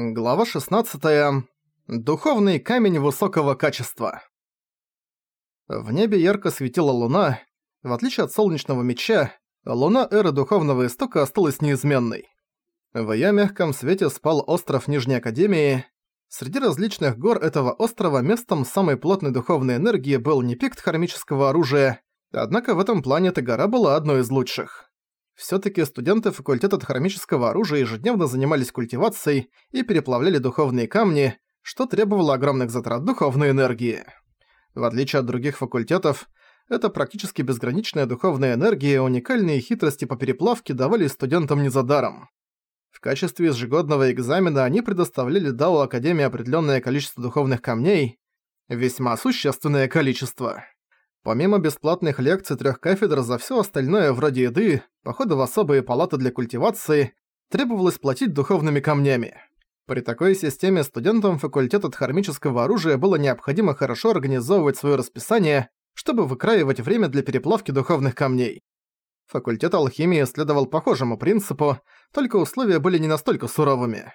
Глава 16. Духовный камень высокого качества. В небе ярко светила луна. В отличие от солнечного меча, луна эры духовного истока осталась неизменной. В ее мягком свете спал остров Нижней Академии. Среди различных гор этого острова местом самой плотной духовной энергии был не пикт хромического оружия, однако в этом плане эта гора была одной из лучших. Всё-таки студенты факультета хромического оружия ежедневно занимались культивацией и переплавляли духовные камни, что требовало огромных затрат духовной энергии. В отличие от других факультетов, эта практически безграничная духовная энергия и уникальные хитрости по переплавке давали студентам не за даром. В качестве ежегодного экзамена они предоставляли Дао Академии определенное количество духовных камней, весьма существенное количество. Помимо бесплатных лекций трех кафедр за все остальное вроде еды, похода в особые палаты для культивации, требовалось платить духовными камнями. При такой системе студентам факультета хармического оружия было необходимо хорошо организовывать свое расписание, чтобы выкраивать время для переплавки духовных камней. Факультет алхимии следовал похожему принципу, только условия были не настолько суровыми.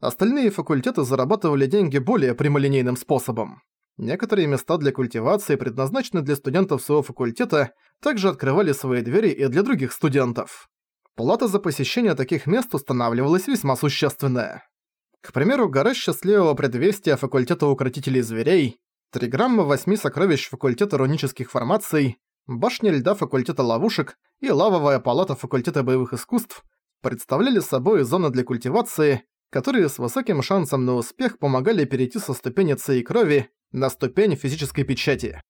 Остальные факультеты зарабатывали деньги более прямолинейным способом. Некоторые места для культивации, предназначенные для студентов своего факультета, также открывали свои двери и для других студентов. Плата за посещение таких мест устанавливалась весьма существенная. К примеру, гора счастливого предвестия факультета укротителей зверей, 3 грамма 8 сокровищ факультета рунических формаций, башня льда факультета ловушек и лавовая палата факультета боевых искусств представляли собой зоны для культивации, которые с высоким шансом на успех помогали перейти со ступени Ци и крови на ступень физической печати.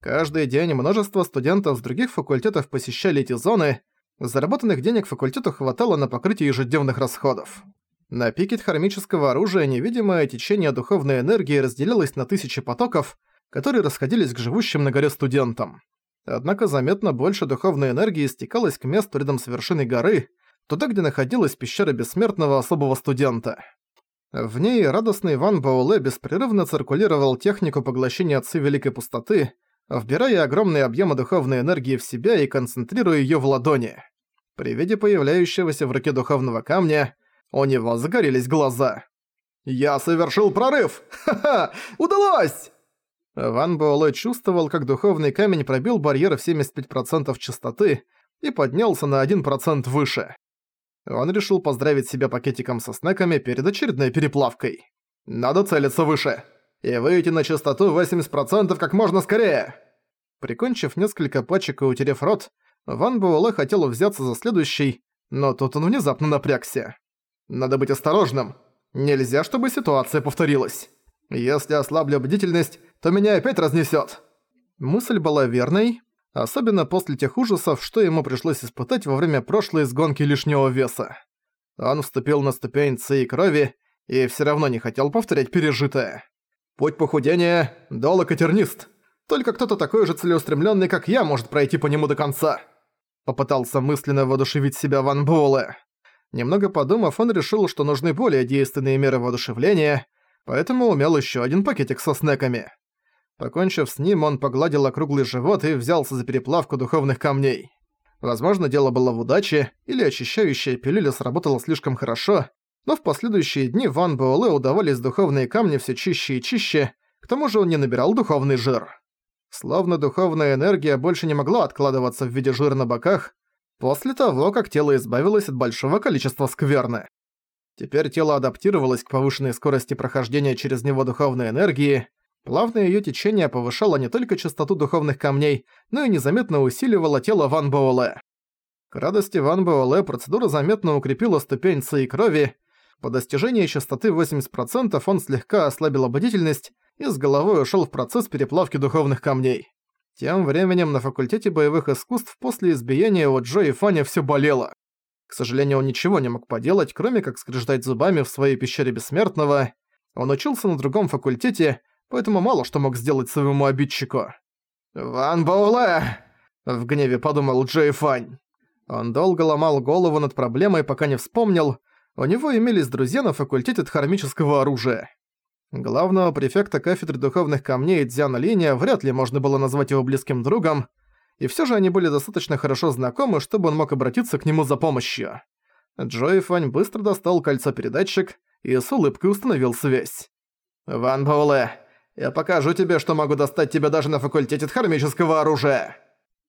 Каждый день множество студентов с других факультетов посещали эти зоны, заработанных денег факультету хватало на покрытие ежедневных расходов. На пике хармического оружия невидимое течение духовной энергии разделилось на тысячи потоков, которые расходились к живущим на горе студентам. Однако заметно больше духовной энергии стекалось к месту рядом с вершиной горы, туда, где находилась пещера бессмертного особого студента. В ней радостный Ван Бауле беспрерывно циркулировал технику поглощения отцы Великой Пустоты, вбирая огромные объемы духовной энергии в себя и концентрируя ее в ладони. При виде появляющегося в руке духовного камня у него загорелись глаза. «Я совершил прорыв! Ха-ха! Удалось!» Ван Буэлэ чувствовал, как духовный камень пробил барьер в 75% частоты и поднялся на 1% выше он решил поздравить себя пакетиком со снеками перед очередной переплавкой. «Надо целиться выше и выйти на частоту 80% как можно скорее!» Прикончив несколько пачек и утерев рот, Ван Буэлэ хотел взяться за следующий, но тут он внезапно напрягся. «Надо быть осторожным. Нельзя, чтобы ситуация повторилась. Если ослаблю бдительность, то меня опять разнесёт». Мысль была верной, особенно после тех ужасов, что ему пришлось испытать во время прошлой сгонки лишнего веса. Он вступил на ступень ци и крови и все равно не хотел повторять пережитое. Путь похудения – долг и тернист. Только кто-то такой же целеустремленный, как я, может пройти по нему до конца. Попытался мысленно воодушевить себя Ван Буэлэ. Немного подумав, он решил, что нужны более действенные меры воодушевления, поэтому умел еще один пакетик со снеками. Покончив с ним, он погладил округлый живот и взялся за переплавку духовных камней. Возможно, дело было в удаче, или очищающая пилюля сработала слишком хорошо, но в последующие дни Ван Буэлэ удавались духовные камни все чище и чище, к тому же он не набирал духовный жир. Словно духовная энергия больше не могла откладываться в виде жира на боках, после того, как тело избавилось от большого количества скверны. Теперь тело адаптировалось к повышенной скорости прохождения через него духовной энергии, Плавное ее течение повышало не только частоту духовных камней, но и незаметно усиливало тело Ван Буэлэ. К радости Ван Буэлэ процедура заметно укрепила ступень Ци крови. По достижении частоты 80% он слегка ослабил ободительность и с головой ушел в процесс переплавки духовных камней. Тем временем на факультете боевых искусств после избиения у Джо и Фаня все болело. К сожалению, он ничего не мог поделать, кроме как скреждать зубами в своей пещере Бессмертного. Он учился на другом факультете, поэтому мало что мог сделать своему обидчику. «Ван Боуле!» – в гневе подумал Джей Фань. Он долго ломал голову над проблемой, пока не вспомнил, у него имелись друзья на факультете дхармического оружия. Главного префекта кафедры духовных камней Дзяна Линя вряд ли можно было назвать его близким другом, и всё же они были достаточно хорошо знакомы, чтобы он мог обратиться к нему за помощью. Джои Фань быстро достал кольцо-передатчик и с улыбкой установил связь. «Ван Пауле, я покажу тебе, что могу достать тебя даже на факультете дхармического оружия!»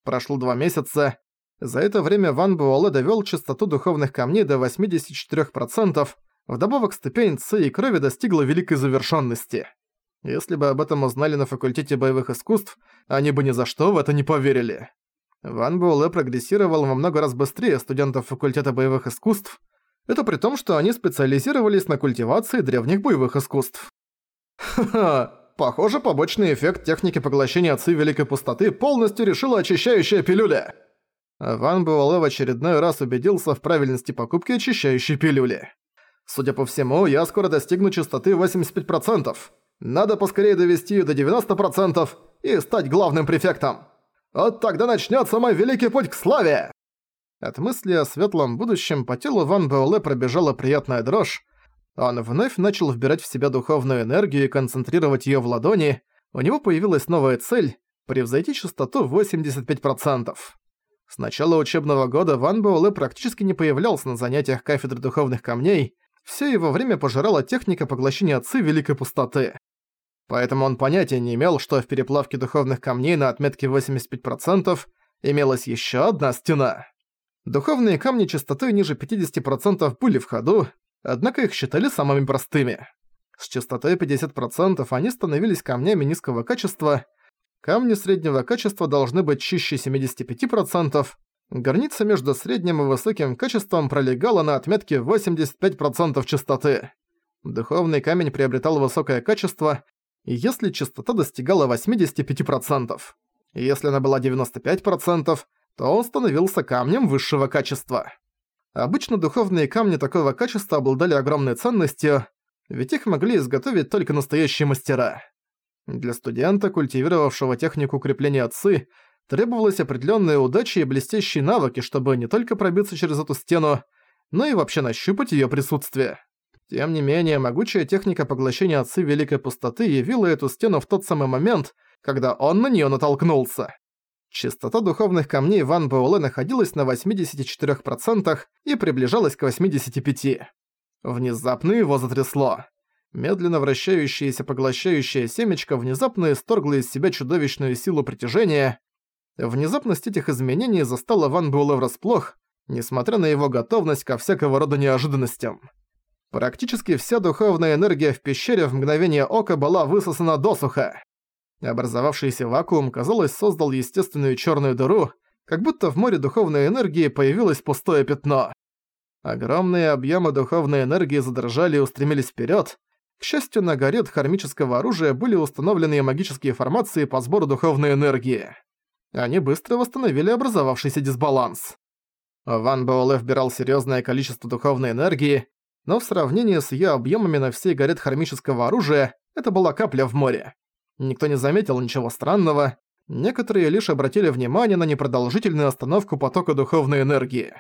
Прошло два месяца. За это время Ван Буэлэ довёл частоту духовных камней до 84%, вдобавок ступень Ци и крови достигла великой завершенности. Если бы об этом узнали на факультете боевых искусств, они бы ни за что в это не поверили. Ван Буэлэ прогрессировал во много раз быстрее студентов факультета боевых искусств, это при том, что они специализировались на культивации древних боевых искусств. Ха-ха! Похоже, побочный эффект техники поглощения отцы Великой Пустоты полностью решила очищающая пилюля. Ван Буэлэ в очередной раз убедился в правильности покупки очищающей пилюли. Судя по всему, я скоро достигну частоты 85%. Надо поскорее довести ее до 90% и стать главным префектом. Вот тогда начнется мой великий путь к славе!» От мысли о светлом будущем по телу Ван Буэлэ пробежала приятная дрожь, он вновь начал вбирать в себя духовную энергию и концентрировать ее в ладони. У него появилась новая цель – превзойти частоту 85%. С начала учебного года Ван Буэлэ практически не появлялся на занятиях кафедры духовных камней, всё его время пожирала техника поглощения отцы Великой Пустоты. Поэтому он понятия не имел, что в переплавке духовных камней на отметке 85% имелась еще одна стена. Духовные камни частотой ниже 50% были в ходу, однако их считали самыми простыми. С частотой 50% они становились камнями низкого качества, камни среднего качества должны быть чище 75%, граница между средним и высоким качеством пролегала на отметке 85% частоты. Духовный камень приобретал высокое качество, если частота достигала 85%. Если она была 95%, то он становился камнем высшего качества. Обычно духовные камни такого качества обладали огромной ценностью, ведь их могли изготовить только настоящие мастера. Для студента, культивировавшего технику укрепления отцы, требовалась определенная удача и блестящие навыки, чтобы не только пробиться через эту стену, но и вообще нащупать ее присутствие. Тем не менее, могучая техника поглощения отцы Великой Пустоты явила эту стену в тот самый момент, когда он на нее натолкнулся. Частота духовных камней Ван Буэлэ находилась на 84% и приближалась к 85%. Внезапно его затрясло. Медленно вращающееся поглощающее семечко внезапно исторгло из себя чудовищную силу притяжения. Внезапность этих изменений застала Ван Буэлэ врасплох, несмотря на его готовность ко всякого рода неожиданностям. Практически вся духовная энергия в пещере в мгновение ока была высосана досуха. Образовавшийся вакуум, казалось, создал естественную черную дыру, как будто в море духовной энергии появилось пустое пятно. Огромные объемы духовной энергии задрожали и устремились вперед. К счастью, на горе от хармического оружия были установлены магические формации по сбору духовной энергии. Они быстро восстановили образовавшийся дисбаланс. Ван Боулэ вбирал серьезное количество духовной энергии, но в сравнении с ее объемами на всей горе хармического оружия это была капля в море. Никто не заметил ничего странного, некоторые лишь обратили внимание на непродолжительную остановку потока духовной энергии.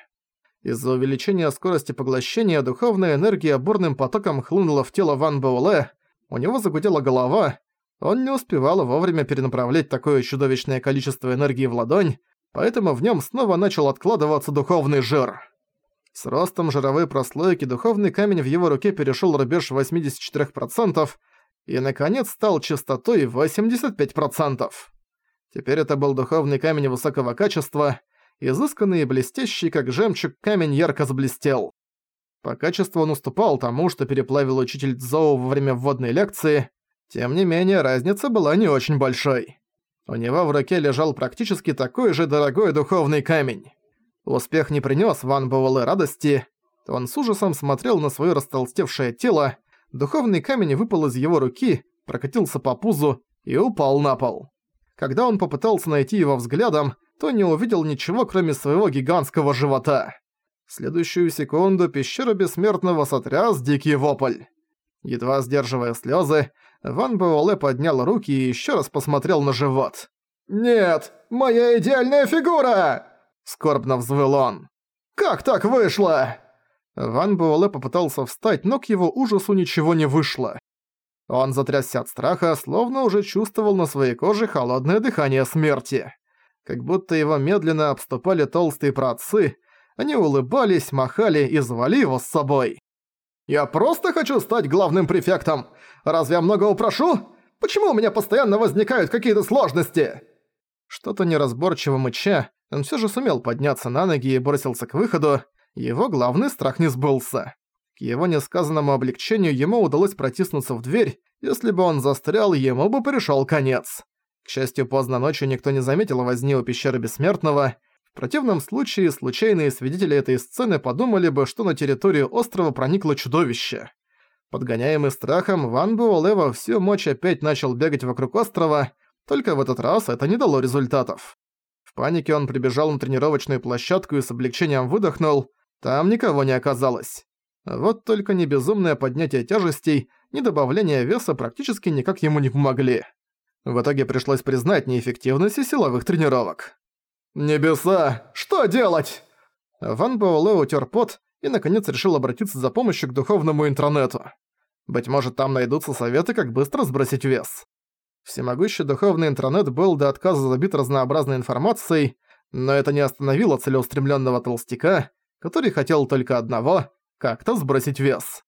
Из-за увеличения скорости поглощения духовная энергия бурным потоком хлынула в тело Ван Боуле, у него загудела голова, он не успевал вовремя перенаправлять такое чудовищное количество энергии в ладонь, поэтому в нем снова начал откладываться духовный жир. С ростом жировой прослойки духовный камень в его руке перешел рубеж 84%, и, наконец, стал частотой 85%. Теперь это был духовный камень высокого качества, изысканный и блестящий, как жемчуг, камень ярко заблестел. По качеству он уступал тому, что переплавил учитель Цзоу во время вводной лекции, тем не менее разница была не очень большой. У него в руке лежал практически такой же дорогой духовный камень. Успех не принёс Ван Буэлэ радости, он с ужасом смотрел на своё растолстевшее тело, Духовный камень выпал из его руки, прокатился по пузу и упал на пол. Когда он попытался найти его взглядом, то не увидел ничего, кроме своего гигантского живота. В следующую секунду пещера бессмертного сотряс дикий вопль. Едва сдерживая слезы, Ван Буэлэ поднял руки и еще раз посмотрел на живот. «Нет, моя идеальная фигура!» – скорбно взвыл он. «Как так вышло?» Ван Буэлэ попытался встать, но к его ужасу ничего не вышло. Он затрясся от страха, словно уже чувствовал на своей коже холодное дыхание смерти. Как будто его медленно обступали толстые праотцы, они улыбались, махали и звали его с собой. «Я просто хочу стать главным префектом! Разве я много упрошу? Почему у меня постоянно возникают какие-то сложности?» Что-то неразборчиво мыча, он все же сумел подняться на ноги и бросился к выходу, его главный страх не сбылся. К его несказанному облегчению ему удалось протиснуться в дверь, если бы он застрял, ему бы пришёл конец. К счастью, поздно ночью никто не заметил возни у пещеры Бессмертного. В противном случае, случайные свидетели этой сцены подумали бы, что на территорию острова проникло чудовище. Подгоняемый страхом, Ван Буэлэ всю мочь опять начал бегать вокруг острова, только в этот раз это не дало результатов. В панике он прибежал на тренировочную площадку и с облегчением выдохнул – там никого не оказалось. Вот только не безумное поднятие тяжестей, ни добавление веса практически никак ему не помогли. В итоге пришлось признать неэффективность силовых тренировок. «Небеса! Что делать?» Ван Боулэ утер пот и, наконец, решил обратиться за помощью к духовному интернету. Быть может, там найдутся советы, как быстро сбросить вес. Всемогущий духовный интернет был до отказа забит разнообразной информацией, но это не остановило целеустремленного толстяка — который хотел только одного – как-то сбросить вес.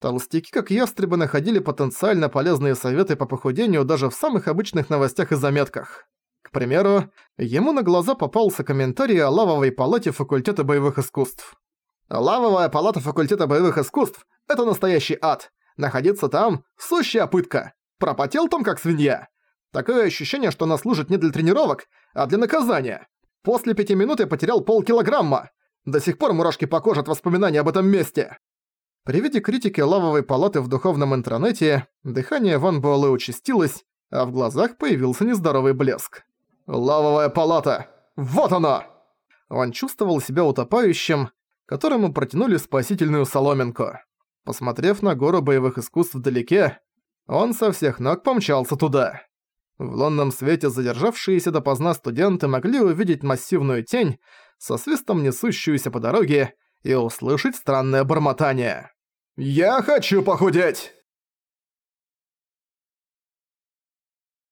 Толстяки, как ястребы, находили потенциально полезные советы по похудению даже в самых обычных новостях и заметках. К примеру, ему на глаза попался комментарий о лавовой палате факультета боевых искусств. «Лавовая палата факультета боевых искусств – это настоящий ад. Находиться там – сущая пытка. Пропотел там, как свинья. Такое ощущение, что она служит не для тренировок, а для наказания. После пяти минут я потерял полкилограмма. До сих пор мурашки по коже от воспоминаний об этом месте. При виде критики лавовой палаты в духовном интернете дыхание Ван Буэлэ участилось, а в глазах появился нездоровый блеск. «Лавовая палата! Вот она!» Он чувствовал себя утопающим, которому протянули спасительную соломинку. Посмотрев на гору боевых искусств вдалеке, он со всех ног помчался туда. В лунном свете задержавшиеся допоздна студенты могли увидеть массивную тень, со свистом несущуюся по дороге и услышать странное бормотание. «Я хочу похудеть!»